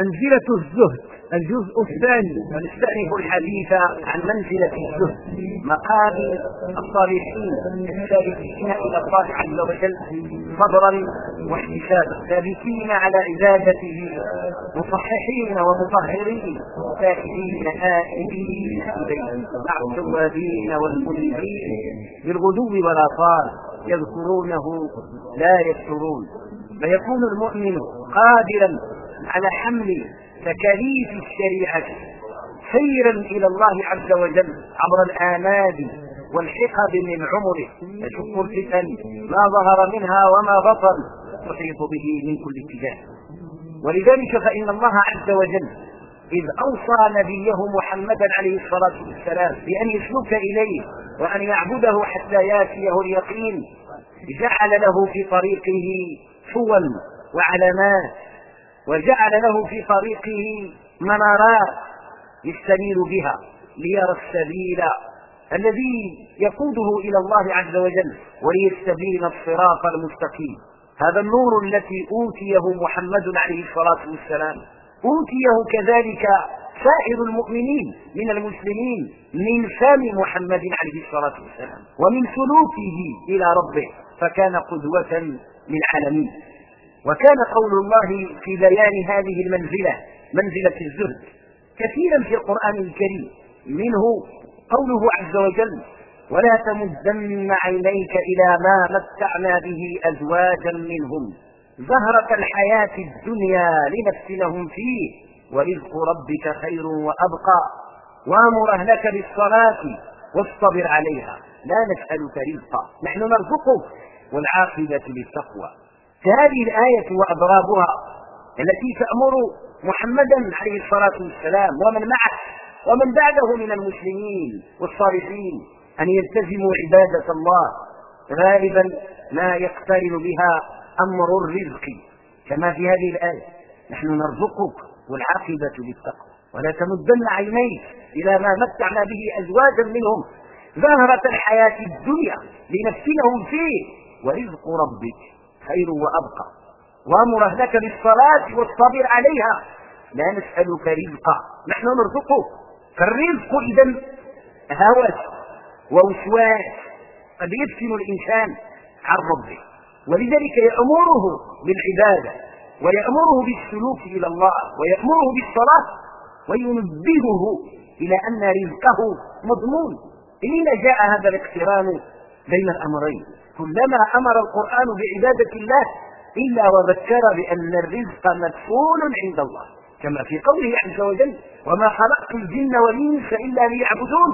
منزلة الزهد الجزء الثاني نستأنف الحديث عن منزلة الزهد. مقام الصالحين السابقين إلى الله عز وجل صبرا واحتسابا. ثابتين على عبادته مصححين ومطهرين. سائلين آئبين مع التوابين والمنيبين بالغدو والآصال يذكرونه لا يكفرون. فيكون المؤمن قادرا على حمل تكاليف الشريعة سيرا إلى الله عز وجل عبر الآمال والحقب من عمره. يشق الفتن ما ظهر منها وما بطن تحيط به من كل اتجاه. ولذلك فإن الله عز وجل إذ أوصى نبيه محمدا عليه الصلاة والسلام بأن يسلك إليه وأن يعبده حتى يأتيه اليقين جعل له في طريقه صور وعلامات وجعل له في طريقه منارات يستنير بها ليرى السبيل الذي يقوده إلى الله عز وجل وليستبين الصراط المستقيم. هذا النور الذي أوتيه محمد عليه الصلاة والسلام أوتيه كذلك سائر المؤمنين من المسلمين من فم محمد عليه الصلاة والسلام ومن سلوكه إلى ربه فكان قدوة للعالمين. وكان قول الله في بيان هذه المنزلة منزلة الزهد كثيرا في القرآن الكريم. منه قوله عز وجل ولا تمدن عينيك إلى ما متعنا به أزواجا منهم زهرة الحياة الدنيا لنفتنهم فيه ورزق ربك خير وأبقى وأمر أهلك بالصلاة واصطبر عليها. لا نسألك رزقا نحن نرزقك والعاقبة للتقوى. فهذه الآية وأضرابها التي تأمر محمدا عليه الصلاة والسلام ومن معه ومن بعده من المسلمين والصالحين أن يلتزموا عبادة الله. غالبا ما يقترن بها أمر الرزق كما في هذه الآية. نحن نرزقك والعاقبة للتقوى. ولا تمدن عينيك إلى ما متعنا به أزواجا منهم. زهرة الحياة الدنيا لنفتنهم فيه ورزق ربك. خير وأبقى. وأمر أهلك بالصلاة واصطبر عليها. لا نسألك رزقا. نحن نرزقك فالرزق إذا هوس ووسواس. قد يفتن الإنسان عن ربه. ولذلك يأمره بالعبادة ويأمره بالسلوك إلى الله ويأمره بالصلاة وينبهه إلى أن رزقه مضمون. حين جاء هذا الاقتران بين الأمرين. كلما أمر القرآن بعبادة الله إلا وذكر بأن الرزق مدفون عند الله. كما في قوله عز وجل وما خلقت الجن والإنس إلا ليعبدون.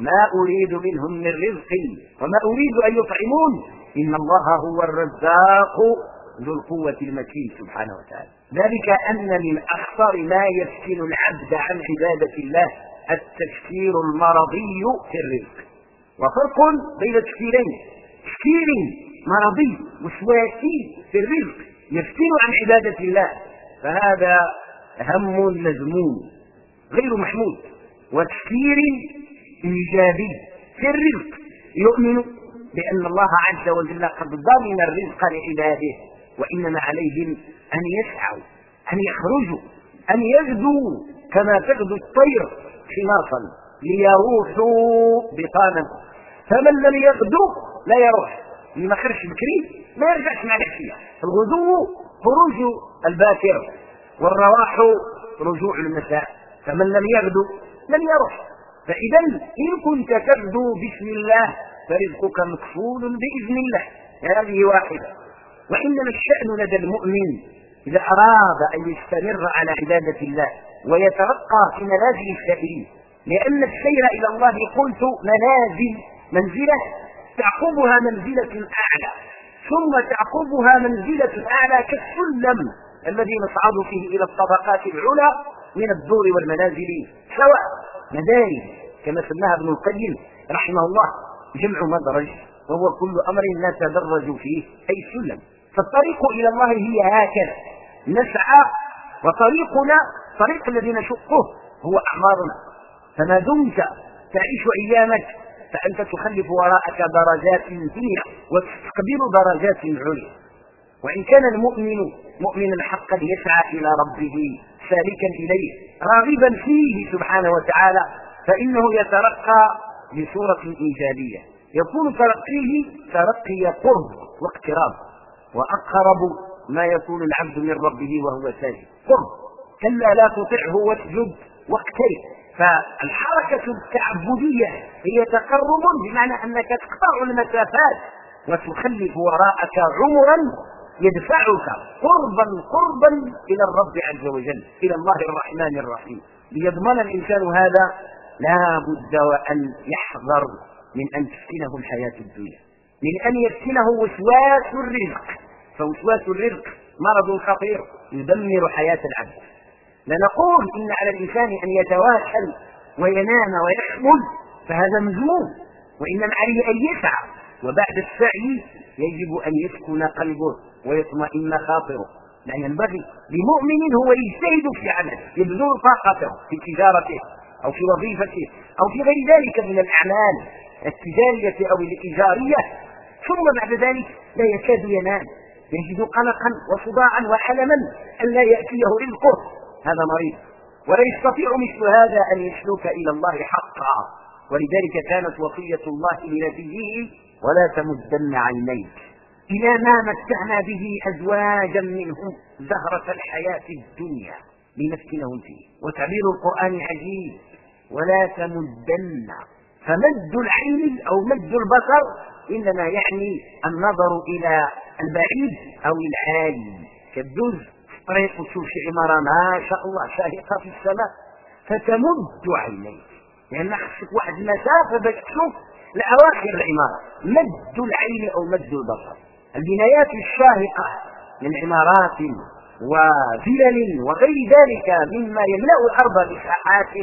ما أريد منهم من رزق وما أريد أن يطعمون. إن الله هو الرزاق ذو القوة المتين سبحانه وتعالى. ذلك أن من أخطر ما يفتن العبد عن عبادة الله التفكير المرضي في الرزق. وفرق بين التفكيرين تفكير مرضي وسواسي في الرزق يفتن عن عبادة الله. فهذا هم مذموم غير محمود. وتفكير إيجابي في الرزق. يؤمن بأن الله عز وجل قد ضمن الرزق لعباده وإنما عليهم أن يسعوا أن يخرجوا أن يغدوا كما تغدو الطير خلاصا ليروحوا بطانا فمن لم يغدو لا يروح. ما خرج بكري ما يرجعش مع العشية الغدو خروج الباكر والرواح رجوع المساء فمن لم يغدو لن يروح. فإذا إن كنت تغدو بسم الله فرزقك مكفول بإذن الله. هذه واحدة. وإنما الشأن لدى المؤمن إذا أراد أن يستمر على عبادة الله ويترقى في منازل السائرين لأن السير إلى الله قلت منازل منزلة تعقبها منزلة أعلى ثم تعقبها منزلة أعلى كالسلم الذي نصعد فيه إلى الطبقات العلى من الدور والمنازل سواء مدارج كما سماها ابن القيم رحمه الله جمع مدرج وهو كل أمر نتدرج فيه أي سلم. فالطريق إلى الله هي هكذا نسعى وطريقنا طريق الذي نشقه هو أعمارنا. فما دمت تعيش أيامك فأنت تخلف وراءك درجات دنيا وتستقبل درجات عليا وإن كان المؤمن مؤمنا حقا يسعى إلى ربه سالكا إليه راغبا فيه سبحانه وتعالى فإنه يترقى بصورة إيجابية. يكون ترقيه ترقي قرب واقتراب. وأقرب ما يكون العبد من ربه وهو ساجد قرب كلا لا تطعه واسجد واقترب. فالحركة التعبدية هي تقرب بمعنى أنك تقطع المسافات وتخلف وراءك عمرا يدفعك قربا قربا إلى الرب عز وجل إلى الله الرحمن الرحيم. ليضمن الإنسان هذا لا بد وأن يحذر من أن تفتنه الحياة الدنيا من أن يفتنه وسواس الرزق. فوسواس الرزق مرض خطير يدمر حياة العبد. لا نقول إن على الإنسان أن يتواكل وينام ويحمل فهذا مذموم. وإنما عليه أن يسعى وبعد السعي يجب أن يسكن قلبه ويطمئن خاطره. لا ينبغي لمؤمن هو يجتهد في عمله يبذل طاقته في تجارته أو في وظيفته أو في غير ذلك من الأعمال التجارية أو الإيجارية. ثم بعد ذلك لا يكاد ينام. يجد قلقا وصداعا وحلما لا يأتيه رزقه. هذا مريض. ولا يستطيع مثل هذا أن يسلك إلى الله حقا. ولذلك كانت وصية الله لنبيه ولا تمدن عينيك. إلى ما متعنا به أزواجا منهم زهرة الحياة الدنيا لنفتنهم فيه. وتعبير القرآن عجيب. ولا تمدن. فمد العين أو مد البصر إنما يعني النظر إلى البعيد أو العالي كالدوز طريق تشوف شي عمارة ما شاء الله شاهقة في السماء. فتمد عينيك لأن خصك واحد المسافة باش تشوف لأواخر العمارة. مد العين أو مد البصر. البنايات الشاهقة من عمارات وفلل وغير ذلك مما يملأ الأرض بساحات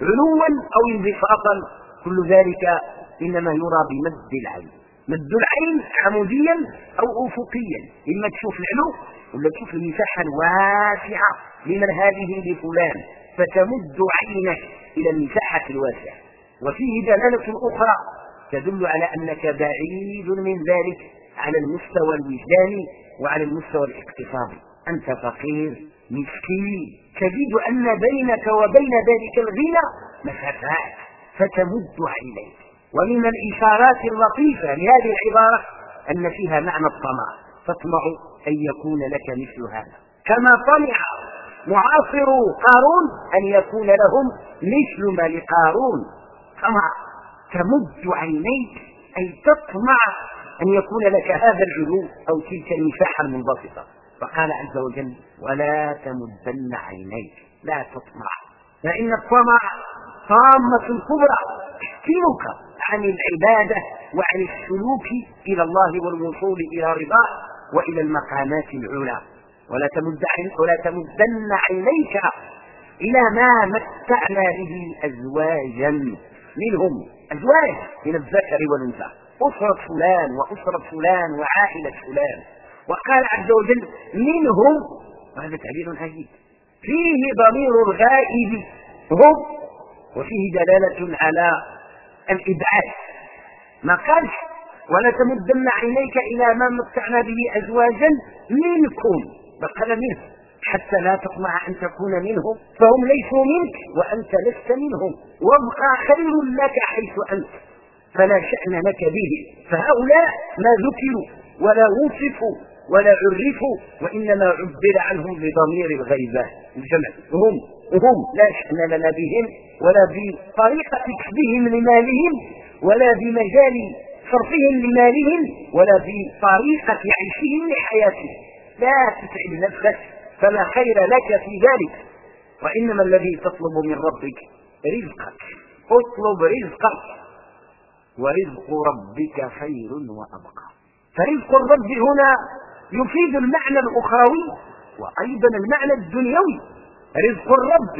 علوا أو انبساطا. كل ذلك إنما يرى بمد العين. مد العين عموديا أو أفقيا. إما تشوف العلو ولا تشوف المساحة الواسعة لمن هذه لفلان فتمد عينك إلى المساحة الواسعة. وفيه دلالة أخرى تدل على أنك بعيد من ذلك على المستوى الوجداني وعلى المستوى الاقتصادي. أنت فقير مسكين. تجد أن بينك وبين ذلك الغنى مسافات فتمد عينيك. ومن الإشارات اللطيفة لهذه العبارة أن فيها معنى الطمع. تطمع أن يكون لك مثل هذا. كما طمع معاصر قارون أن يكون لهم مثل ما لقارون. طمع تمد عينيك أي تطمع أن يكون لك هذا العلو أو تلك المساحة المنبسطة. فقال عز وجل ولا تمدن عينيك لا تطمع. فإن الطمع طامة كبرى تحكمك عن العبادة وعن السلوك إلى الله والوصول إلى رضاه. وإلى المقامات العلى. ولا تمد ولا تمدن عينيك إلى ما متعنا به أزواجا منهم. أزواج من الذكر والأنثى. أسرة فلان وأسرة فلان وعائلة فلان. وقال عز وجل منهم وهذا تعبير عجيب. فيه ضمير الغائب. هم وفيه دلالة على الإبعاد. ما قالش ولا تمدن عينيك إلى ما متعنا به أزواجا منكم بل قال منهم حتى لا تطمع أن تكون منهم فهم ليسوا منك وأنت لست منهم. وابقى خير لك حيث أنت فلا شأن لك به. فهؤلاء ما ذكروا ولا وصفوا ولا عرفوا وإنما عبر عنهم بضمير الغيبة. الجمع هم هم لا شأن لنا بهم ولا بطريقة كسبهم لمالهم ولا بمجال صرفهم لمالهم ولا بطريقة عيشهم لحياتهم. لا تتعب نفسك فلا خير لك في ذلك. وإنما الذي تطلب من ربك رزقك. اطلب رزقك. ورزق ربك خير وأبقى. فرزق الرب هنا يفيد المعنى الأخروي وأيضا المعنى الدنيوي. رزق الرب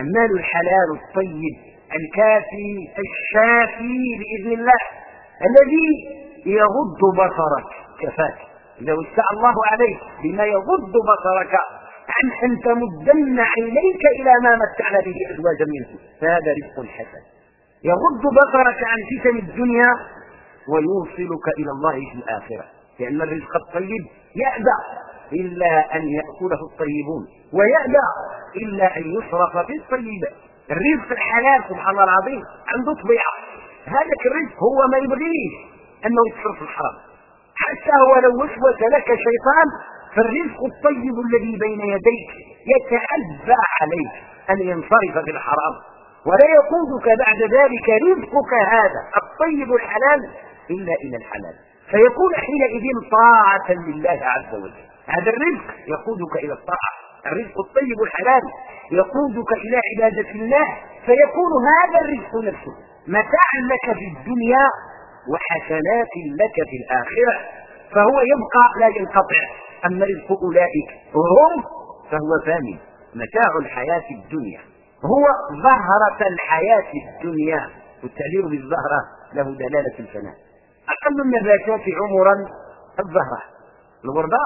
المال الحلال الطيب الكافي الشافي بإذن الله. الذي يغض بصرك كفاك. إذا وسع الله عليك بما يغض بصرك عن أن تمدن عينيك إلى ما متعنا به أزواجا منه فهذا رزق حسن. يغض بصرك عن فتن الدنيا ويوصلك إلى الله في الآخرة. لأن الرزق الطيب يأبى إلا أن يأكله الطيبون ويأبى إلا أن يصرف في الطيبات الرزق الحلال سبحان الله العظيم عنده طبيعة هذاك الرزق هو ما يبغيش أنه يتصرف في الحرام. حتى هو لو وسوس لك شيطان فالرزق الطيب الذي بين يديك يتأبى عليك أن ينصرف في الحرام. ولا يقودك بعد ذلك رزقك هذا الطيب الحلال إلا إلى الحلال. فيكون حينئذ طاعة لله عز وجل. هذا الرزق يقودك إلى الطاعة. الرزق الطيب الحلال يقودك إلى عبادة الله. فيكون هذا الرزق نفسه. متاعا لك في الدنيا وحسنات لك في الآخرة فهو يبقى لا ينقطع. أما رزق أولئك هم فهو ثاني متاع الحياة الدنيا. هو ظهرة الحياة الدنيا والتعبير بالزهرة له دلالة الفناء. أقل النباتات عمرا الزهرة الوردة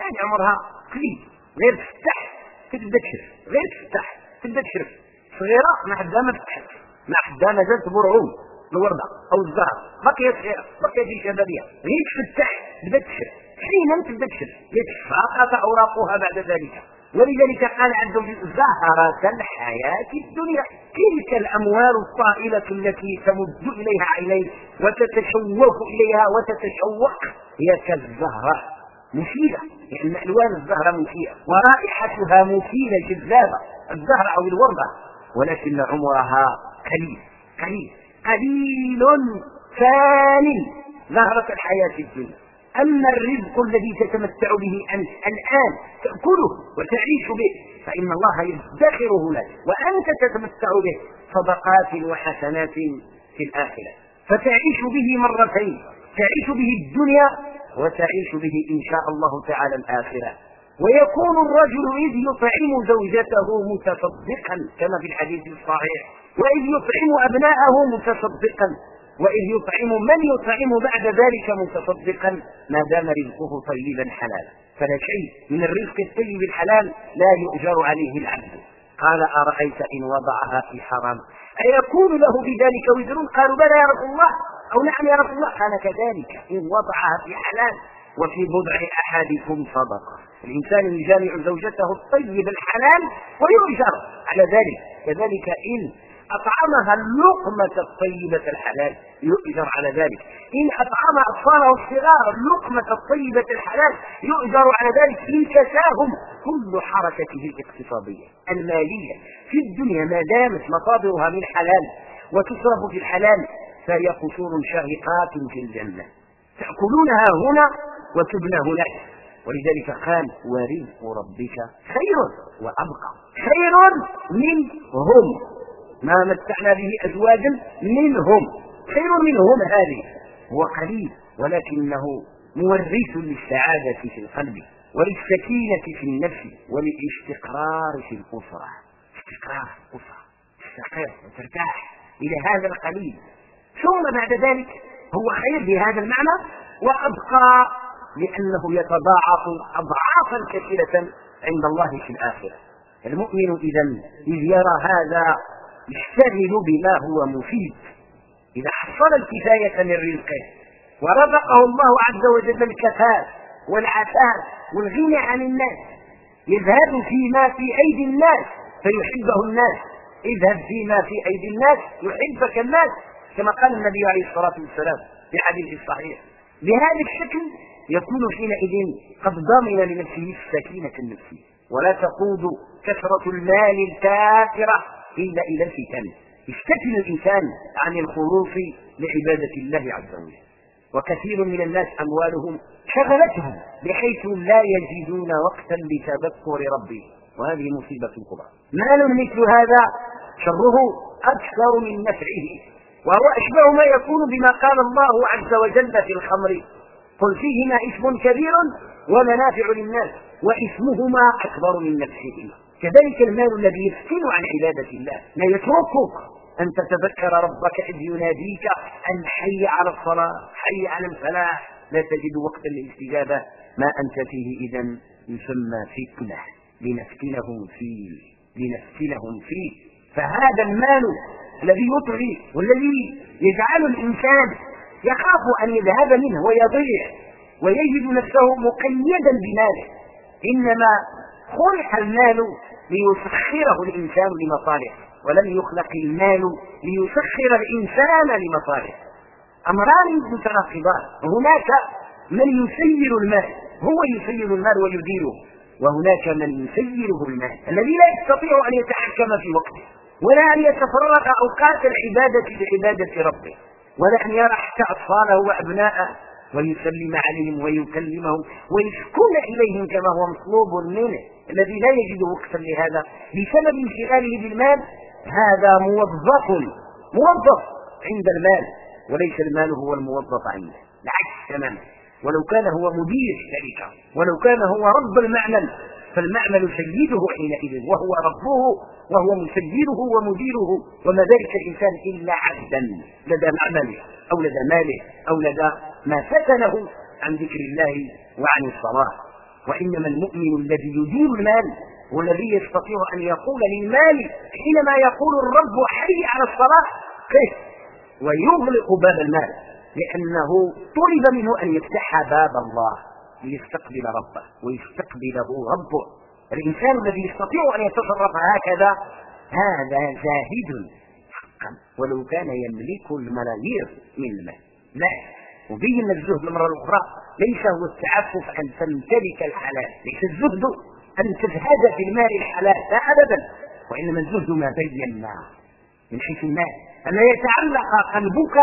يعني عمرها قليل غير تفتح تبدا تشرف غير تفتح تبدا تشرف صغيرة ما حدها ما فتحت ما حدها مازال تبرعون الوردة أو الزهرة بقيت صغيرة بقيت في شبابها غير تفتح تبدا تشرف حينا تبدا تشرف يتساقط أوراقها بعد ذلك. ولذلك قال عز وجل زهرة الحياة الدنيا. تلك الأموال الطائلة التي تمد إليها عينيك وتتشوق إليها وتتشوق. هي كالزهرة مثيرة لأن ألوان الزهرة مثيرة ورائحتها مثيرة جذابة. الزهرة أو الوردة ولكن عمرها قليل قليل قليل ثاني زهرة الحياة الدنيا. أما الرزق الذي تتمتع به أنت الآن تأكله وتعيش به فإن الله يدخره لك وأنت تتمتع به صدقات وحسنات في الآخرة. فتعيش به مرتين تعيش به الدنيا وتعيش به إن شاء الله تعالى الآخرة. ويكون الرجل إذ يطعم زوجته متصدقا كما في الحديث الصحيح. وإذ يطعم أبناءه متصدقا. وإذ يطعم من يطعم بعد ذلك متصدقا. ما دام رزقه طيبا حلالا. فلا شيء من الرزق الطيب الحلال لا يؤجر عليه العبد. قال أرأيت إن وضعها في حرام؟ أيكون له بذلك وزر؟ قالوا بلى يا رسول الله. أو نعم يا رسول الله. قال كذلك. إن وضعها في حلال وفي بضع أحدكم صدقة. الإنسان يجامع زوجته الطيب الحلال ويؤجر. على ذلك. كذلك إن أطعمها اللقمة الطيبة الحلال. يؤجر على ذلك. إن أطعم أطفاله الصغار اللقمة الطيبة الحلال يؤجر على ذلك. إن كساهم كل حركته الاقتصادية المالية. في الدنيا ما دامت مصادرها من حلال وتصرف في الحلال فهي قصور شاهقات في الجنة. تأكلونها هنا وتبنى هناك. ولذلك قال ورزق ربك خير وأبقى. خير منهم. ما متعنا به أزواجا منهم. خير منهم هذه. هو قليل ولكنه مورث للسعادة في القلب وللسكينة في النفس وللإستقرار في الأسرة. استقرار أسرة. تستقر وترتاح إلى هذا القليل. ثم بعد ذلك هو خير بهذا المعنى وأبقى لأنه يتضاعف أضعافا كثيرة عند الله في الآخرة. المؤمن إذا إذ يرى هذا يشتغل بما هو مفيد. إذا حصل الكفاية من رزقه ورزقه الله عز وجل الكفاف والعفاف والغنى عن الناس يذهب فيما في أيدي الناس فيحبه الناس. اذهب فيما في أيدي الناس يحبك الناس كما قال النبي عليه الصلاة والسلام في حديث الصحيح بهذا الشكل يكون حينئذ قد ضمن لنفسه السكينة النفسية. ولا تقود كثرة المال الكافرة. إلا إلى الفتن. يفتتن الإنسان عن الخلوص لعبادة الله عز وجل. وكثير من الناس أموالهم شغلتهم بحيث لا يجدون وقتا لتذكر ربهم وهذه مصيبة كبرى. مال مثل هذا شره أكثر من نفعه. وهو أشبه ما يكون بما قال الله عز وجل في الخمر. قل فيهما إثم كبير ومنافع للناس وإثمهما أكبر من نفسهما. كذلك المال الذي يفتن عن عبادة الله. لا يتركك أن تتذكر ربك إذ يناديك أن حي على الصلاة حي على الفلاح. لا تجد وقتا للاستجابة. ما أنت فيه إذا يسمى فتنة. لنفتنهم فيه لنفتنهم فيه. فهذا المال الذي يطغي والذي يجعل الإنسان يخاف أن يذهب منه ويضيع ويجد نفسه مقيدا بماله. إنما خلق المال ليسخره الإنسان لمصالحه ولم يخلق المال ليسخر الإنسان لمصالحه. أمران متناقضان هناك من يسير المال هو يسير المال ويديره وهناك من يسيره المال. الذي لا يستطيع أن يتحكم في وقته ولا أن يتفرغ أوقات العبادة لعبادة ربه ولا أن يرى حتى أطفاله وأبناءه ويسلم عليهم ويكلمهم ويشكون إليهم كما هو مطلوب منه. الذي لا يجد وقتا لهذا بسبب انشغاله بالمال هذا موظف موظف عند المال وليس المال هو الموظف عنده العكس تماما. ولو كان هو مدير الشركة ولو كان هو رب المعمل فالمعمل سيده حينئذ وهو ربه وهو مسيره ومديره وما ذلك الإنسان إلا عبدا لدى معمله أو لدى ماله أو لدى ما فتنه عن ذكر الله وعن الصلاة. وإنما المؤمن الذي يدير المال هو الذي يستطيع أن يقول للمال حينما يقول الرب حي على الصلاة كيف ويغلق باب المال لأنه طلب منه أن يفتح باب الله ليستقبل ربه ويستقبله ربه. الإنسان الذي يستطيع أن يتصرف هكذا هذا زاهد حقا ولو كان يملك الملايير من المال. لا. وبين الزهد المرة الأخرى ليس هو التعفف أن تمتلك الحلال ليس الزهد أن تزهد في المال الحلال لا أبدا وإنما الزهد ما بينا من حيث المال أن يتعلق قلبك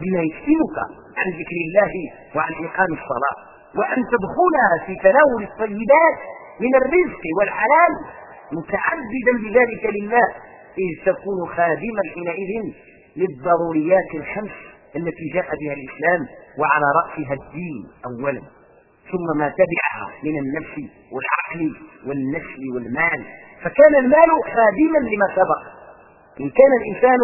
بما يفتنك عن ذكر الله وعن إقام الصلاة. وأن تدخلها في تناول الطيبات من الرزق والحلال متعبدا بذلك لله إذ تكون خادما حينئذ للضروريات الخمس. التي جاء بها الإسلام وعلى رأسها الدين أولا. ثم ما تبعها من النفس والعقل والنسل والمال. فكان المال خادما لما سبق. إن كان الإنسان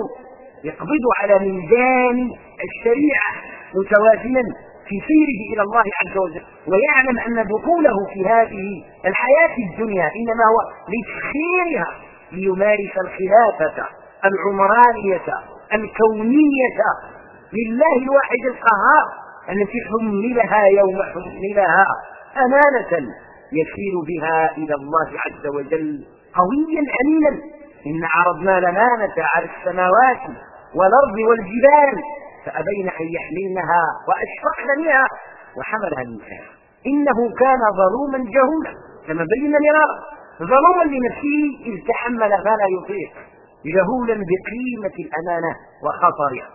يقبض على ميزان الشريعة متوازنا في سيره إلى الله عز وجل ويعلم أن دخوله في هذه الحياة الدنيا إنما هو لتسخيرها ليمارس الخلافة العمرانية الكونية لله الواحد القهار التي حملها يوم حملها أمانة يسير بها إلى الله عز وجل قويا أمينا إن عرضنا لمانة على السماوات والأرض والجبال فأبين أن يحملنها وأشفقن منها وحملها الإنسان إنه كان ظلوما جهولا كما بينا مرارا ظلوما لنفسه إذ تحمل ما لا يطيق جهولا بقيمة الأمانة وخطرها.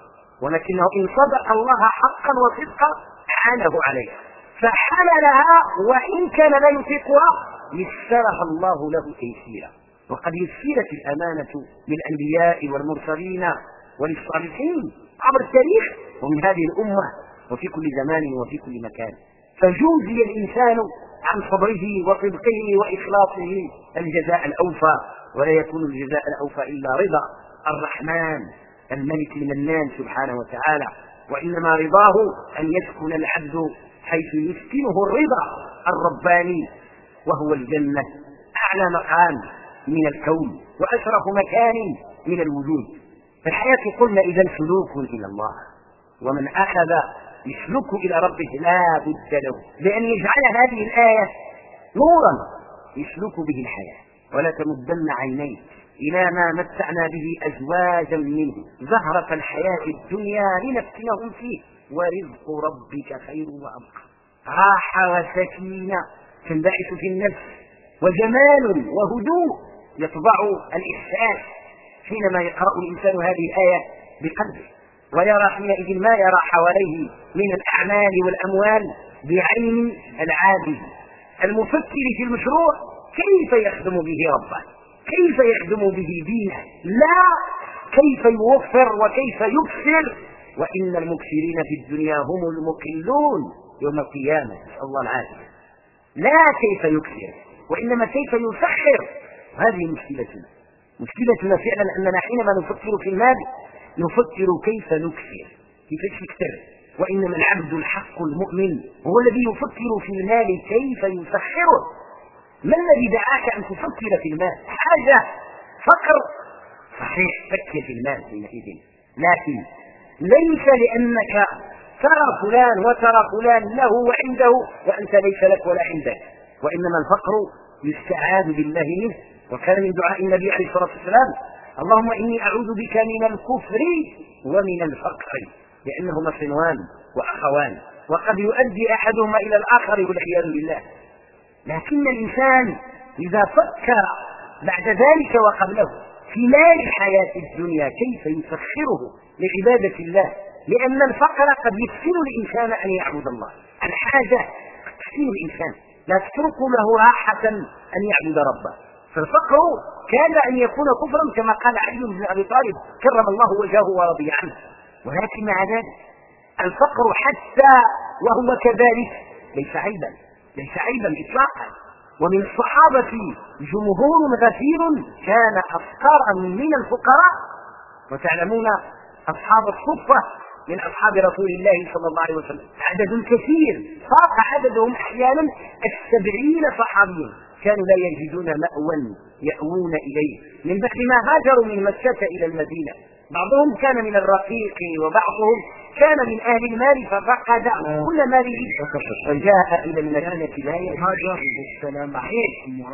ولكنه إن صدق الله حقا وصدقا أعانه عليها فحملها وإن كان لا يطيقها يسرها الله له تيسيرا. وقد يسرت الأمانة للأنبياء والمرسلين وللصالحين عبر التاريخ ومن هذه الأمة وفي كل زمان وفي كل مكان. فجوزي الإنسان عن صبره وصدقه وإخلاصه الجزاء الأوفى ولا يكون الجزاء الأوفى إلا رضا. الرحمن. الملك المنان سبحانه وتعالى وإنما رضاه أن يسكن العبد حيث يسكنه الرضا الرباني وهو الجنة أعلى مقام من الكون وأشرف مكان من الوجود. الحياة قلنا إذا سلوك إلى الله ومن أخذ يسلك إلى ربه لا بد له بأن يجعل هذه الآية نورا يسلك به الحياة. ولا تمدن عينيك إلى ما متعنا به أزواجا منه. زهرة الحياة الدنيا لنفتنهم فيه. ورزق ربك خير وأبقى. راحة وسكينة تنبعث في النفس. وجمال وهدوء يطبع الإحساس. حينما يقرأ الإنسان هذه الآية بقلبه. ويرى حينئذ ما يرى حواليه من الأعمال والأموال بعين العابد. المفكر في المشروع كيف يخدم به ربه؟ كيف يخدم به دينه؟ لا. كيف يوفر وكيف يكثر وإن المكثرين في الدنيا هم المقلون يوم القيامة نسأل الله العافية. لا كيف يكثر وإنما كيف يسخر. هذه مشكلتنا. مشكلتنا فعلا أننا حينما نفكر في المال نفكر كيف نكثر كيف نكثر وإنما العبد الحق المؤمن هو الذي يفكر في المال كيف يسخره. ما الذي دعاك أن تفكر في المال؟ حاجة فقر. صحيح فكر في المال حينئذ. لكن ليس لأنك ترى فلان وترى فلان له وعنده وأنت ليس لك ولا عندك. وإنما الفقر يستعاذ بالله منه. وكان من دعاء النبي عليه الصلاة والسلام اللهم إني أعوذ بك من الكفر ومن الفقر. لأنهما صنوان وأخوان. وقد يؤدي أحدهما إلى الآخر والعياذ بالله. لكن الإنسان إذا فكر بعد ذلك وقبله في مال الحياة الدنيا كيف يسخره لعبادة الله؟ لأن الفقر قد يفتن الإنسان أن يعبد الله. الحاجة تفتن الإنسان. لا تترك له راحة أن يعبد ربه. فالفقر كان أن يكون كفرا كما قال علي بن أبي طالب كرم الله وجهه ورضي عنه. ولكن مع ذلك. الفقر حتى وهو كذلك ليس عيبا. ليس عيبا إطلاقا ومن الصحابة جمهور غفير كان أفقر من الفقراء. وتعلمون أصحاب الصفة من أصحاب رسول الله صلى الله عليه وسلم. عدد كثير. فاق عددهم أحيانا السبعين صحابيا. كانوا لا يجدون مأوى يأوون إليه. من بعد ما هاجروا من مكة إلى المدينة. بعضهم كان من الرقيق وبعضهم كان من أهل المال ففقد كل ماله فجاء إلى المدينة لا يهاجر بالسلام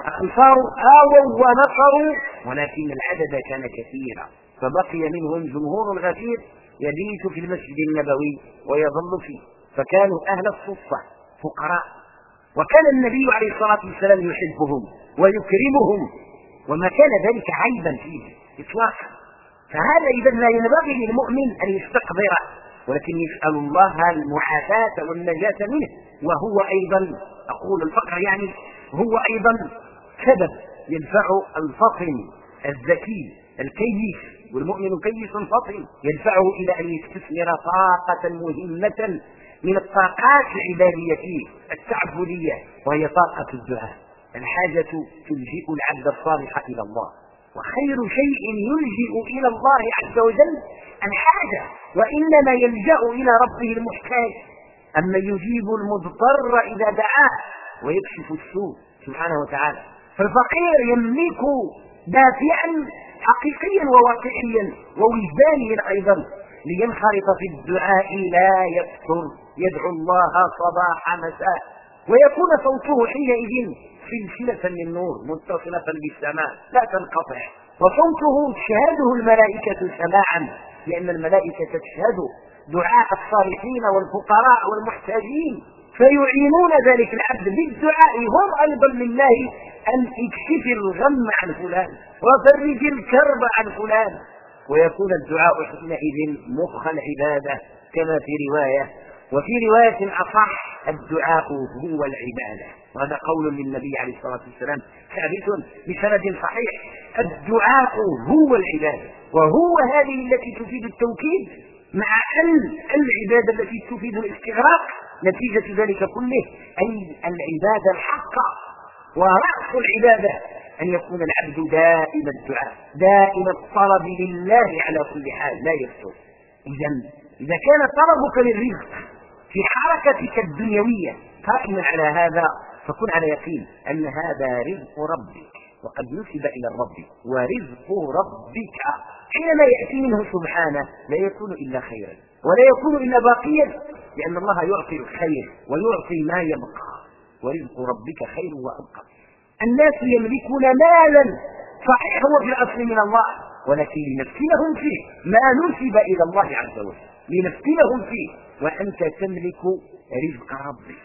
الأنصار آووا ونصروا ولكن العدد كان كثيرا. فبقي منهم جمهور غفير يبيت في المسجد النبوي ويظل فيه. فكانوا أهل الصفة فقراء. وكان النبي عليه الصلاة والسلام يحبهم ويكرمهم وما كان ذلك عيبا فيه إطلاقا. فهذا إذا لا ينبغي للمؤمن أن يستقبره ولكن يسأل الله المعافاة والنجاة منه وهو أيضا أقول الفقر يعني هو أيضا سبب يدفع الفطن الذكي الكيس والمؤمن كيس فطن يدفعه إلى أن يستثمر طاقة مهمة من الطاقات العبادية التعبدية وهي طاقة الدعاء. الحاجة تلجئ العبد الصالح إلى الله وخير شيء يلجئ إلى الله عز وجل الحاجة وإنما يلجأ إلى ربه المحتاج أما يجيب المضطر إذا دعاه ويكشف السوء سبحانه وتعالى. فالفقير يملك دافعا حقيقيا وواقعيا ووجدانيا أيضا لينخرط في الدعاء لا يكثر يدعو الله صباح مساء ويكون صوته حينئذ سلسلة من نور متصلة بالسماء لا تنقطع. وصوته تشهده الملائكة سماعا لأن الملائكة تشهد دعاء الصالحين والفقراء والمحتاجين فيعينون ذلك العبد بالدعاء هم أيضا لله أن اكشف الغم عن فلان وفرج الكرب عن فلان. ويكون الدعاء حينئذ مخ العبادة كما في رواية وفي رواية أصح الدعاء هو العبادة. وهذا قول للنبي عليه الصلاة والسلام ثابت بسند صحيح. الدعاء هو العبادة وهو هذه التي تفيد التوكيد مع أن العبادة التي تفيد الاستغراق نتيجة ذلك كله أي العبادة الحقة ورأس العبادة أن يكون العبد دائم الدعاء دائم الطلب لله على كل حال لا يفتر إذا إذا كان طلبك للرزق في حركتك الدنيوية قائما على هذا فكن على يقين أن هذا رزق ربك. وقد نسب إلى الرب ورزق ربك. حينما يأتي منه سبحانه لا يكون إلا خيرا ولا يكون إلا باقيا لأن الله يعطي الخير ويعطي ما يبقى. ورزق ربك خير وأبقى. الناس يملكون مالا صحيح هو في الأصل من الله ولكن لنفتنهم فيه ما نسب إلى الله عز وجل. لنفتنهم فيه وأنت تملك رزق ربك.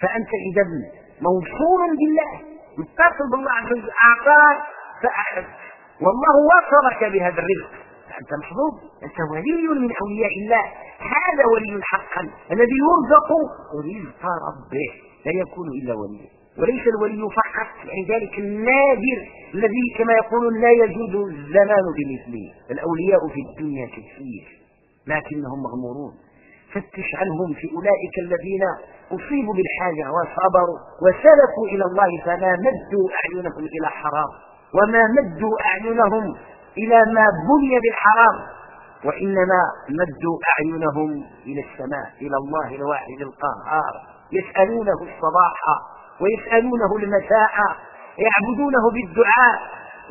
فأنت إذا موصول بالله. متصل بالله عز وجل أعطاك فأخذت والله وصلك بهذا الرزق. أنت محظوظ أنت ولي من أولياء الله. هذا ولي حقا الذي يرزق رزق ربه لا يكون إلا ولي. وليس الولي فقط يعني ذلك النادر الذي كما يقولون لا يجود الزمان بمثله. الأولياء في الدنيا كثير لكنهم مغمورون. فتش عنهم في أولئك الذين أصيبوا بالحاجة وصبروا وسلكوا إلى الله فما مدوا أعينهم إلى حرام وما مدوا أعينهم إلى ما بني بالحرام وإنما مدوا أعينهم إلى السماء إلى الله الواحد القهار. يسألونه الصباح ويسألونه المساء يعبدونه بالدعاء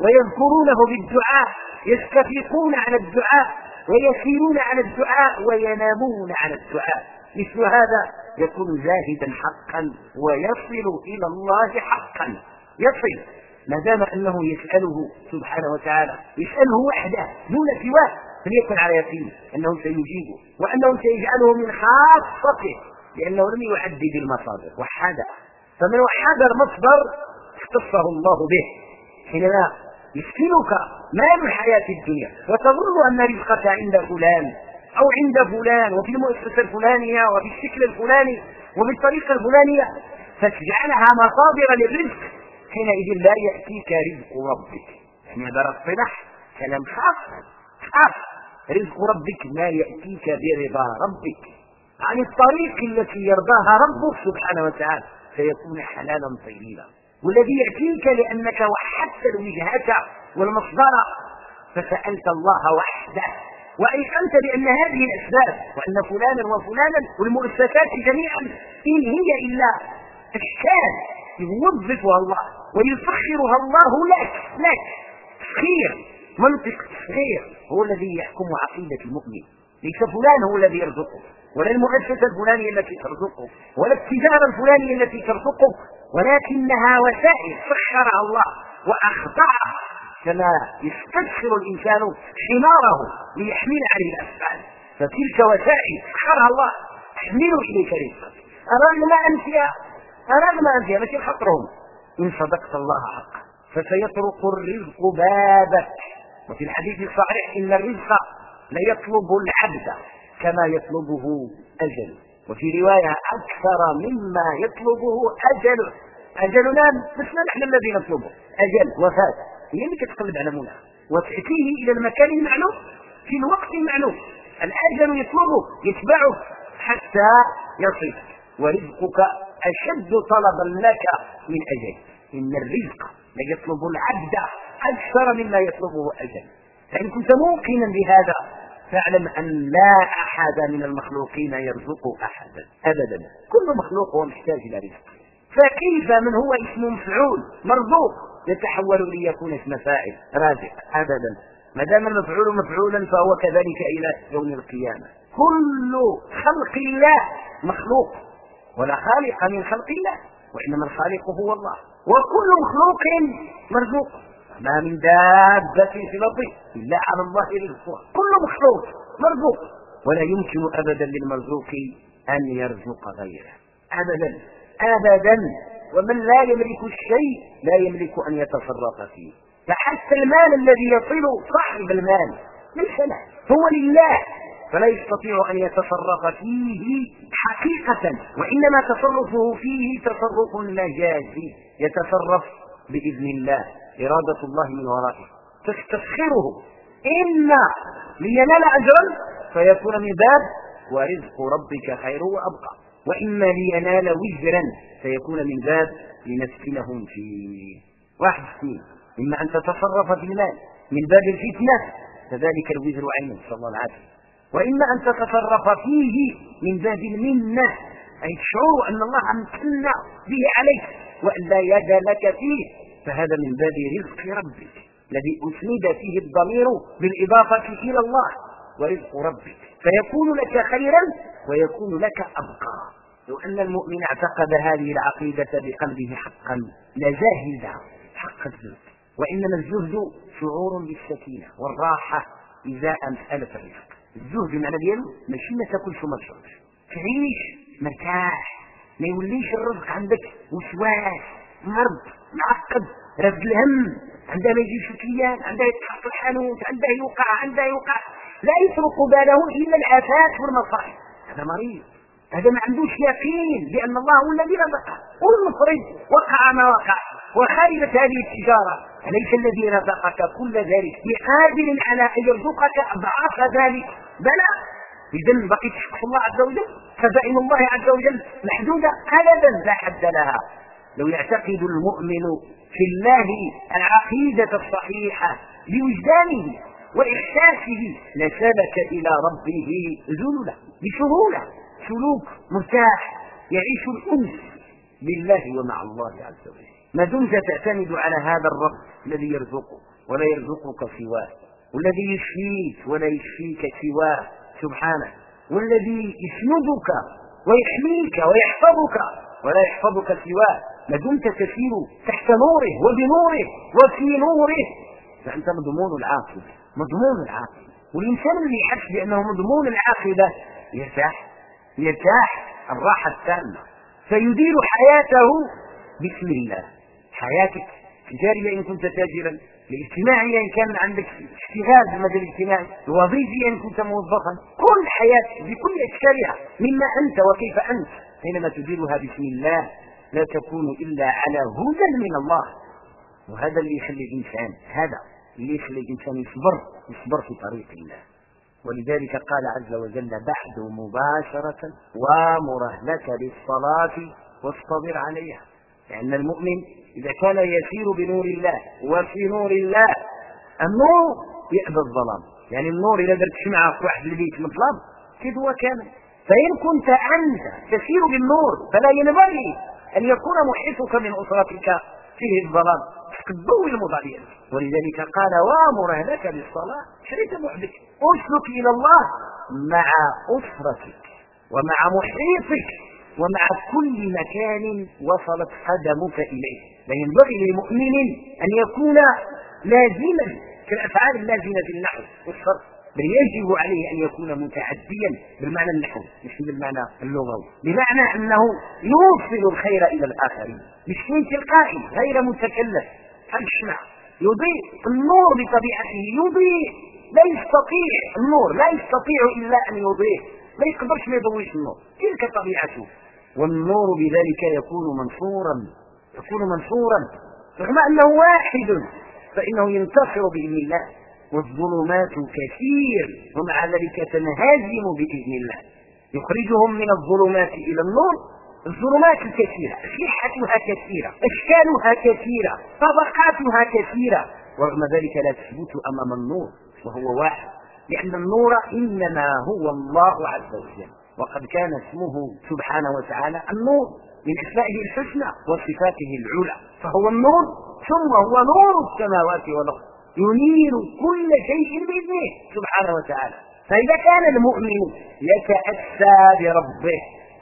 ويذكرونه بالدعاء يستفيقون على الدعاء. ويسيرون على الدعاء وينامون على الدعاء. مثل هذا يكون زاهدا حقا ويصل إلى الله حقا. يصل. ما دام أنه يسأله سبحانه وتعالى يسأله وحده دون سواه فليكن على يقين أنه سيجيبه وأنه سيجعله من خاصته لأنه لم يحدد المصادر وحدها فمن وحد المصدر اختصه الله به. حينما يسكنك مال الحياة الدنيا وتظن أن رزقك عند فلان أو عند فلان وفي المؤسسة الفلانية وفي الشكل الفلاني وبالطريقة الفلانية فتجعلها مصادر للرزق. حينئذ لا يأتيك رزق ربك. يعني هذا الاصطلاح كلام خاص خاص. رزق ربك ما يأتيك برضا ربك. عن الطريق التي يرضاها ربك سبحانه وتعالى فيكون حلالا طيبا. والذي يأتيك لأنك وحدت الوجهة والمصدر فسألت الله وحده. وأيقنت بأن هذه الأسباب وأن فلانا وفلانا والمؤسسات جميعا إن هي إلا أشكال يوظفها الله ويسخرها الله لك لك. تسخير منطق تسخير. هو الذي يحكم عقيدة المؤمن. ليس فلان هو الذي يرزقه ولا المؤسسة الفلانية التي ترزقه ولا التجارة الفلانية التي ترزقه. ولكنها وسائل سخرها الله وأخضعها كما يستسخر الإنسان حماره ليحمل عليه الأسفل. فتلك وسائل سخرها الله تحمل إليك رزقك. أرغم أنفها أرغم أنفها ماشي خطرهم؟ إن صدقت الله حقا فسيطرق الرزق بابك. وفي الحديث الصحيح إن الرزق ليطلب العبد كما يطلبه أجل وفي رواية أكثر مما يطلبه أجل. أجلنا مثل نحن الذي نطلبه. أجل وفاة. هي اللي كتقلب على منى وتأتيه إلى المكان المعلوم. في الوقت المعلوم. الأجل يطلبه يتبعه حتى يصل ورزقك أشد طلبا لك من أجل. إن الرزق ليطلب العبد أكثر مما يطلبه أجل. فإن كنت موقنا بهذا فاعلم أن لا أحد من المخلوقين يرزق أحدا أبدا. كل مخلوق هو محتاج إلى رزق. فكيف من هو اسم مفعول؟ مرزوق. يتحول ليكون اسم فاعل رازق أبدا. ما دام المفعول مفعولا فهو كذلك إلى يوم القيامة. كل خلق الله مخلوق ولا خالق من خلق الله وإنما الخالق هو الله. وكل مخلوق مرزوق. ما من دابة في الأرض إلا على الله رزقها. كل مخلوق مرزوق. ولا يمكن أبدا للمرزوق أن يرزق غيره. أبدا. أبدا. ومن لا يملك الشيء لا يملك أن يتصرف فيه. فحتى المال الذي يصل صاحب المال ليس له هو لله. فلا يستطيع أن يتصرف فيه حقيقة. وإنما تصرفه فيه تصرف مجازي يتصرف بإذن الله. إرادة الله من ورائه. تستسخره إما لينال أجرا فيكون من باب ورزق ربك خير وأبقى. وإما لينال وزرا فيكون من باب لنسكنهم فيه. واحد اثنين. إما أن تتصرف في المال من باب الفتنة فذلك الوزر عينه صلى الله عليه وسلم وإما أن تتصرف فيه من باب المنة أي تشعر أن الله امتن به عليك وأن لا يد لك فيه فهذا من باب رزق ربك الذي أسند فيه الضمير بالإضافة إلى الله ورزق ربك. فيكون لك خيرا ويكون لك أبقى. لو أن المؤمن اعتقد هذه العقيدة بقلبه حقا لزاهد حق الزهد. وإنما الزهد شعور بالسكينة والراحة إزاء مسألة الرزق. الزهد معنى ديالو ماشي ما تاكلش وما تشربش تعيش مرتاح ما يوليش الرزق عندك وسواس مرض. معقد رد الهم عندما يجي شكيان عندما يتحط الحانوت عندما يوقع عندما يوقع لا يترك باله إلا الآفات والمصائب. هذا مريض هذا ما عندوش يقين بأن الله هو الذي رزقه. والمفرد وقع ما وقع وخربت هذه التجارة. أليس الذي رزقك كل ذلك؟ بقادر على أن يرزقك أضعاف ذلك. بلى إذا بقيت تشكر الله عز وجل خزائن الله عز وجل محدودة ابدا لا حد لها. لو يعتقد المؤمن في الله العقيدة الصحيحة بوجدانه وإحساسه لسلك إلى ربه ذللا بسهولة سلوك مرتاح يعيش الأنس بالله ومع الله عز وجل. ما دمت تعتمد على هذا الرب الذي يرزقك ولا يرزقك سواه والذي يشفيك ولا يشفيك سواه سبحانه والذي يسندك ويحميك ويحفظك ولا يحفظك سواه. دمت تسير تحت نوره وبنوره وفي نوره. فأنت مضمون العاقبة مضمون العاقبة. والإنسان اللي يحس بأنه مضمون العاقبة يرتاح يرتاح الراحة التامة. فيدير حياته بسم الله. حياتك تجارية إن كنت تاجرا الاجتماعية إن كان عندك اشتغال بالمجال الاجتماعي الوظيفي إن كنت موظفا. كل حياتك بكل أشكالها مما أنت وكيف أنت حينما تديرها بسم الله. لا تكون إلا على هدى من الله. وهذا اللي يخلي الإنسان هذا اللي يخلي الإنسان يصبر يصبر في طريق الله. ولذلك قال عز وجل بعد مباشرة ومرهلك للصلاة واصطبر عليها. لأن المؤمن إذا كان يسير بنور الله وفي نور الله النور يأبى الظلام. يعني النور إذا درت شمعة في واحد البيت مظلم كيف هو كان فإن كنت أنت تسير بالنور فلا ينبغي أن يكون محيطك من أسرتك فيه الظلام. الضوء المضيء ولذلك قال وأمر اهلك بالصلاة شريت وحدك اسلك إلى الله مع أسرتك ومع محيطك ومع كل مكان وصلت قدمك إليه. لا ينبغي للمؤمن أن يكون لازما كالافعال اللازمة في النحو والصرف. بل يجب عليه أن يكون متعديا بالمعنى النحوي مش بالمعنى اللغوي. بمعنى أنه يوصل الخير إلى الآخرين مش من تلقائي غير متكلف. الشمع يضيء النور بطبيعته يضيء. لا يستطيع النور لا يستطيع إلا أن يضيء. ما يقدرش ما يضويش النور. تلك طبيعته. والنور بذلك يكون منصورا يكون منصورا. رغم أنه واحد فإنه ينتصر بإذن الله. والظلمات كثير ومع ذلك تنهزم بإذن الله. يخرجهم من الظلمات إلى النور. الظلمات كثيرة أسلحتها كثيرة أشكالها كثيرة طبقاتها كثيرة. ورغم ذلك لا تثبت أمام النور وهو واحد. لأن النور إنما هو الله عز وجل. وقد كان اسمه سبحانه وتعالى النور من أسمائه الحسنى وصفاته العلى. فهو النور ثم هو نور السماوات والأرض. ينير كل شيء بإذنه سبحانه وتعالى. فإذا كان المؤمن يتأسى بربه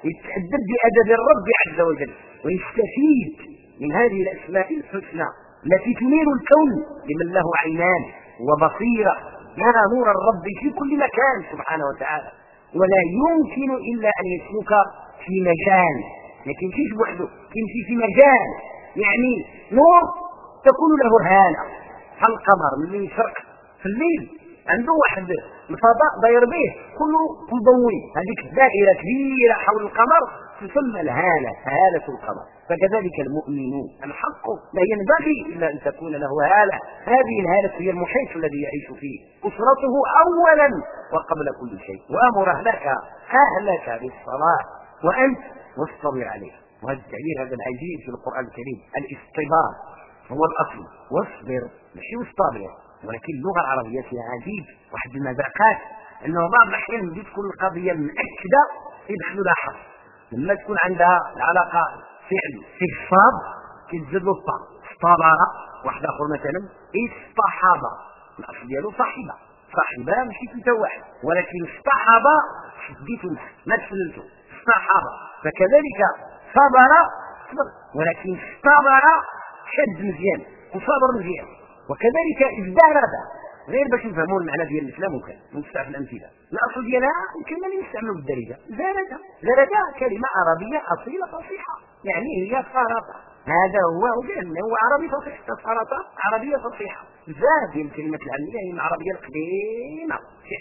يتأدب بأدب الرب عز وجل ويستفيد من هذه الأسماء الحسنى التي تنير الكون لمن له عينان وبصيرة يرى نور الرب في كل مكان سبحانه وتعالى. ولا يمكن إلا أن يسلك في مجال. ما تمشيش بوحده تمشي في مجال. يعني نور تكون له هالة القمر من يشرق في الليل. عنده واحد الفضاء داير به كله مضوي هذيك الدائره كبيرة حول القمر تسمى الهالة هالة القمر. فكذلك المؤمنون. الحق لا ينبغي إلا أن تكون له هالة. هذه الهالة هي المحيط الذي يعيش فيه. أسرته اولا وقبل كل شيء. وأمر اهلك أهلك بالصلاة. وأنت واصطبر عليه وهذا التعبير هذا العجيب في القرآن الكريم. الاصطبار هو الأصل. واصبر. ماشي واصطبر ولكن اللغة العربية فيها عجيب واحد المذاقات إنه بعض الأحيان بدي تكون القضية مأكده يدخلوا لها حرف لما تكون عندها العلاقة فعل الصاد كيتزاد له الطاء اصطبر واحد آخر مثلا اصطحب الأصل ديالو صاحبة. صاحبة ماشي كنت واحد. ولكن اصطحب شديته ما تسللته اصطحب فكذلك صبر صبر. ولكن صبر شد مزيان. وصبر مزيان. وكذلك ازدهر غير باش نفهموا المعنى ديال الإسلام وكان نستعمل الأمثلة. الأصل ديالها يمكن أن نستعملوا بالدارجه زرد زرد كلمة عربية أصيلة فصيحة. يعني هي فرطه هذا هو وبأن هو عربي فصيح. فرطه عربية فصيحة. زاد ديال الكلمات العاميه هي العربية القديمة.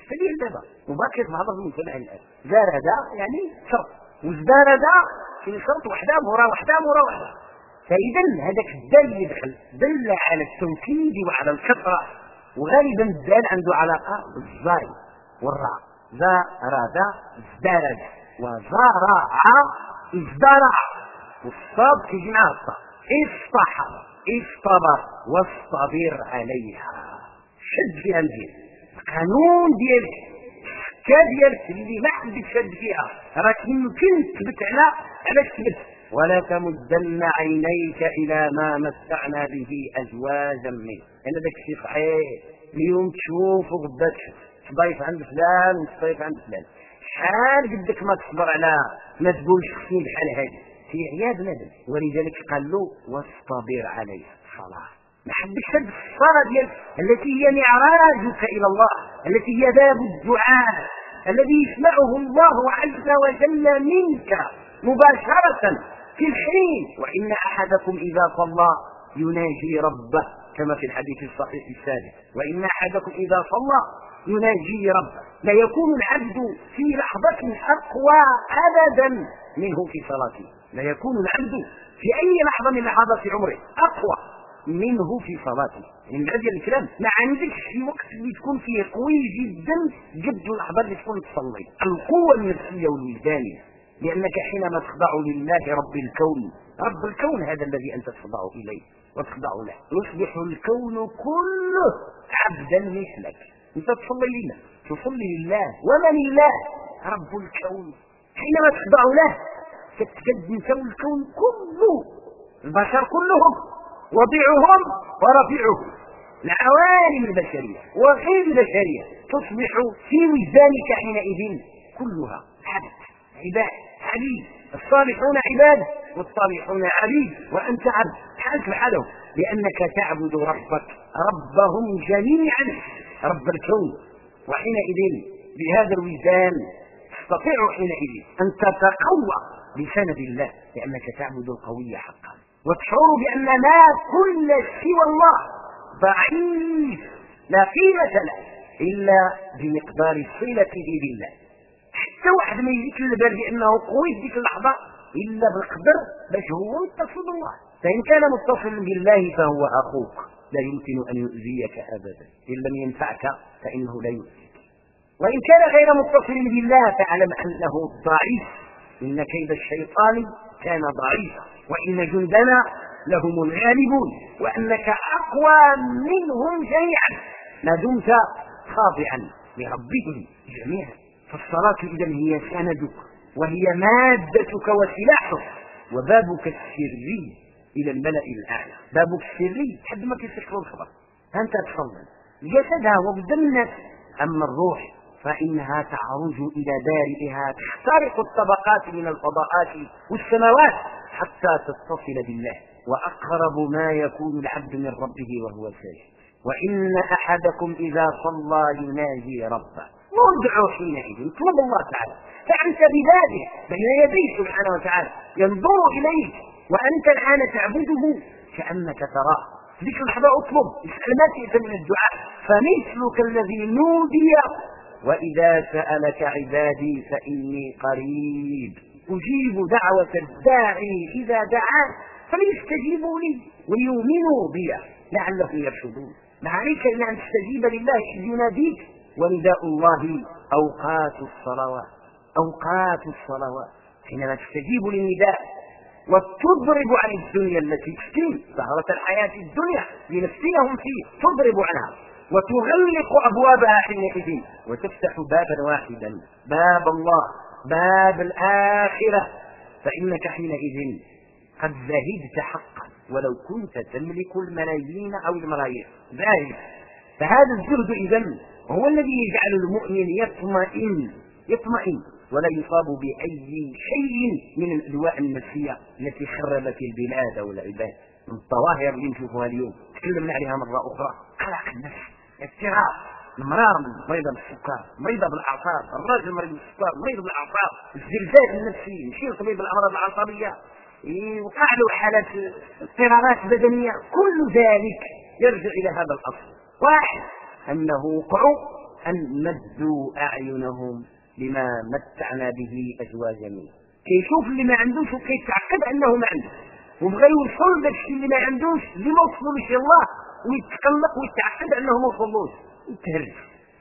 في ديال دابا. وباقي في هذا المجتمع الآن. زرد يعني شرط. وازدرد في شرط وحدة مورا وحدة مورا وحدة. فإذا هذاك الدال اللي دخل دل على التوكيد وعلى الكثرة وغالبا الدال عنده علاقه بالزاي والراء. ذا رادا ازدرد وزارع ازدرع والصاد كيجي معاه الصاد اصطحب اصطبر واصطبر عليها. شد فيها الجيل القانون ديالك الشكا ديالك اللي ما عندك شد فيها. راك يمكن تثبت على على تثبت. ولا تمدن عينيك إلى ما متعنا به أزواجا منه أنا ذاك الشيء صحيح. اليوم تشوف وغدا تشوف ضيف عند فلان وضيف عند فلان. شحال قدك ما تصبر على ما تقولش خصني بحال هذه في عياد ندم ولذلك قال له واصطبر عليها. الصلاة ما حبش هذه الصلاة ديالك. التي هي معراجك إلى الله. التي هي باب الدعاء. الذي يسمعه الله عز وجل منك مباشرة. في الحين وإن أحدكم إذا صلى يناجي ربه كما في الحديث الصحيح السابق. وإن أحدكم إذا صلى يناجي ربه. لا يكون العبد في لحظة أقوى أبدا منه في صلاته. لا يكون العبد في أي لحظة من لحظات عمره أقوى منه في صلاته. يعني بعد الكلام ما عندكش في وقت اللي تكون فيه قوي جدا قد اللحظه اللي تكون تصلي. القوة النفسية والوجدانية. لأنك حينما تخضع لله رب الكون رب الكون هذا الذي أنت تخضع إليه وتخضع له. يصبح الكون كله عبدا مثلك. أنت تصلي لله تصلي لله. ومن الله رب الكون. حينما تخضع له تتقدم الكون كله البشر كلهم وضعهم ورفعهم. العوالم البشرية وغير البشرية تصبح في وجدانك حينئذ كلها عبد. عباد عبيد الصالحون عباد والصالحون عبيد وأنت عبد. حالك بحالهم لأنك تعبد ربك. ربهم جميعا. رب الكون. وحينئذ بهذا الوجدان تستطيع حينئذ أن تتقوى بسند الله. لأنك تعبد القوي حقا. وتشعر بأن ما كل سوى الله ضعيف لا قيمة له إلا بمقدار صلته بالله. حتى واحد ما يجيك البال بانه قوي في ديك اللحظة إلا بالقدر باش هو متصل بالله. فإن كان متصلا بالله فهو أخوك. لا يمكن أن يؤذيك ابدا. إن لم ينفعك فإنه لا يؤذيك. وإن كان غير متصل بالله فاعلم أنه ضعيف. إن كيد الشيطان كان ضعيفا. وإن جندنا لهم الغالبون. وأنك أقوى منهم جميعا. ما دمت خاضعا لربهم جميعا. فالصلاة اذا هي سندك وهي مادتك وسلاحك. وبابك السري إلى الملأ الأعلى. بابك السري حد ما كيستقبل الخبر؟ أنت تصلي وبدن الناس أما الروح فإنها تعرج إلى بارئها تخترق الطبقات من الفضاءات والسماوات حتى تتصل بالله. وأقرب ما يكون العبد من ربه وهو ساجد. وإن أحدكم إذا صلى يناجي ربه. وادعو حينئذ اطلب الله تعالى. فأنت بذاته بين يديه سبحانه وتعالى ينظر إليك وأنت الآن تعبده كأنك تراه. ذيك اللحظة أطلب اسال ما شئت من الدعاء. فمثلك الذي نودي وإذا سألك عبادي فإني قريب. أجيب دعوة الداعي إذا دعان فليستجيبوا لي وليؤمنوا بي لعلهم يرشدون. ما عليك الا ان تستجيب لله إذ يناديك ونداء الله أوقات الصلوات أوقات الصلوات. حينما تستجيب للنداء وتضرب عن الدنيا التي تسكن سهرة الحياة الدنيا لنفسيهم فيه تضرب عنها وتغلق أبوابها حينئذ وتفتح بابا واحدا باب الله باب الآخرة. فإنك حينئذ قد زهدت حقا ولو كنت تملك الملايين أو الملايين. زاهد فهذا الزهد إذا هو الذي يجعل المؤمن يطمئن يطمئن ولا يصاب بأي شيء من الأدواء النفسية التي خربت البلاد والعباد. من الظواهر اللي نشوفها اليوم. تكلمنا عليها مرة أخرى. قلق النفس. اضطراب. المرار مريضه بالسكر مريضه بالأعصاب. الرجل مريض بالسكر مريض بالأعصاب. الزلزال النفسي يمشي لطبيب الأمراض العصبية. يوقع له حالات اضطرابات بدنية. كل ذلك يرجع إلى هذا الأصل. واحد أنه وقعوا أن مدوا أعينهم لما متعنا به ازواجا منه. كيشوف اللي ما عندوش وكيتعقد أنه ما عنده. وبغى يوصل لك اللي ما عندوش اللي ما وصلوش الله ويتقلق ويتعقد أنه ما وصلوش. يتهرج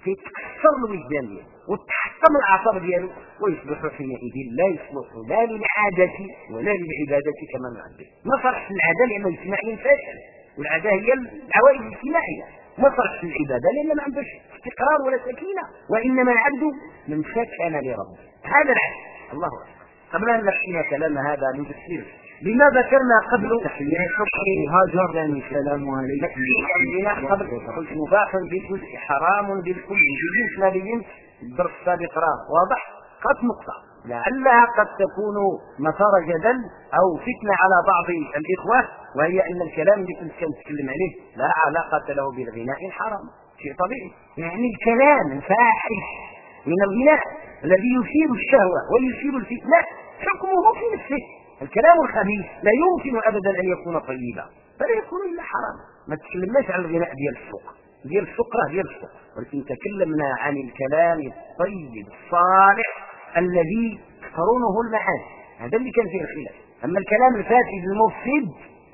كيتكسر الوجدان ديالو وتحطم الاعصاب ديالو ويصبح حينئذ لا يصلح لا للعادة ولا للعبادة كما نعبر. ما صرح العادة لأنه اجتماعيا فاشل. والعادة هي العوائد الاجتماعية. ما صرح العبادة لأن ما عندوش استقرار ولا سكينة وإنما العبد من سكن لربه. هذا العبد. الله أكبر. قبل ان نختم كلام هذا نفسره بما ذكرنا قبل تحيات هاجر يعني السلام عليكم قبل. قلت مباح بالجزء حرام بالكل. بجنس بجنس الدرس السابق راه. واضح؟ قط نقطة لعلها قد تكون مثار جدل أو فتنة على بعض الإخوة وهي إن الكلام اللي كنت كنتكلم عليه لا علاقة له بالغناء الحرام. شيء طبيعي. يعني الكلام الفاحش من الغناء الذي يثير الشهوة ويثير الفتنة حكمه في نفسه. الكلام الخبيث لا يمكن ابدا أن يكون طيبا فلا يكون إلا حرام. ما تكلمناش عن الغناء ديال السوق ديال السوق راه ديال السوق ولكن تكلمنا عن الكلام الطيب الصالح الذي تقرنه المعاني هذا اللي كان فيه الخلاف. أما الكلام الفاسد المفسد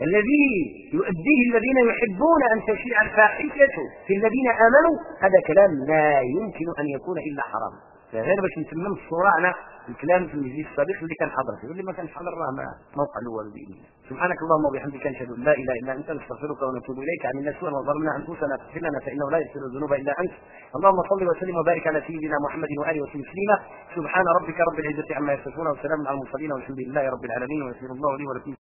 الذي يؤديه الذين يحبون أن تشيع الفاحشة في الذين آمنوا هذا كلام لا يمكن أن يكون إلا حرام. غير باش نتمم الصورة على الكلام في المجلس السابق اللي كان حاضر فيه واللي ما كانش حاضر راه ما موقع الأول باذن الله سبحانك اللهم وبحمدك نشهد أن لا إله إلا أنت نستغفرك ونتوب إليك. عملنا سوءا وظلمنا أنفسنا فاغفر لنا فإنه لا يغفر الذنوب إلا أنت. اللهم صل وسلم وبارك على سيدنا محمد وآله وسلم. سبحان ربك رب العزة عما يصفون وسلام على المرسلين والحمد لله رب العالمين. ويغفر الله لي ولكم.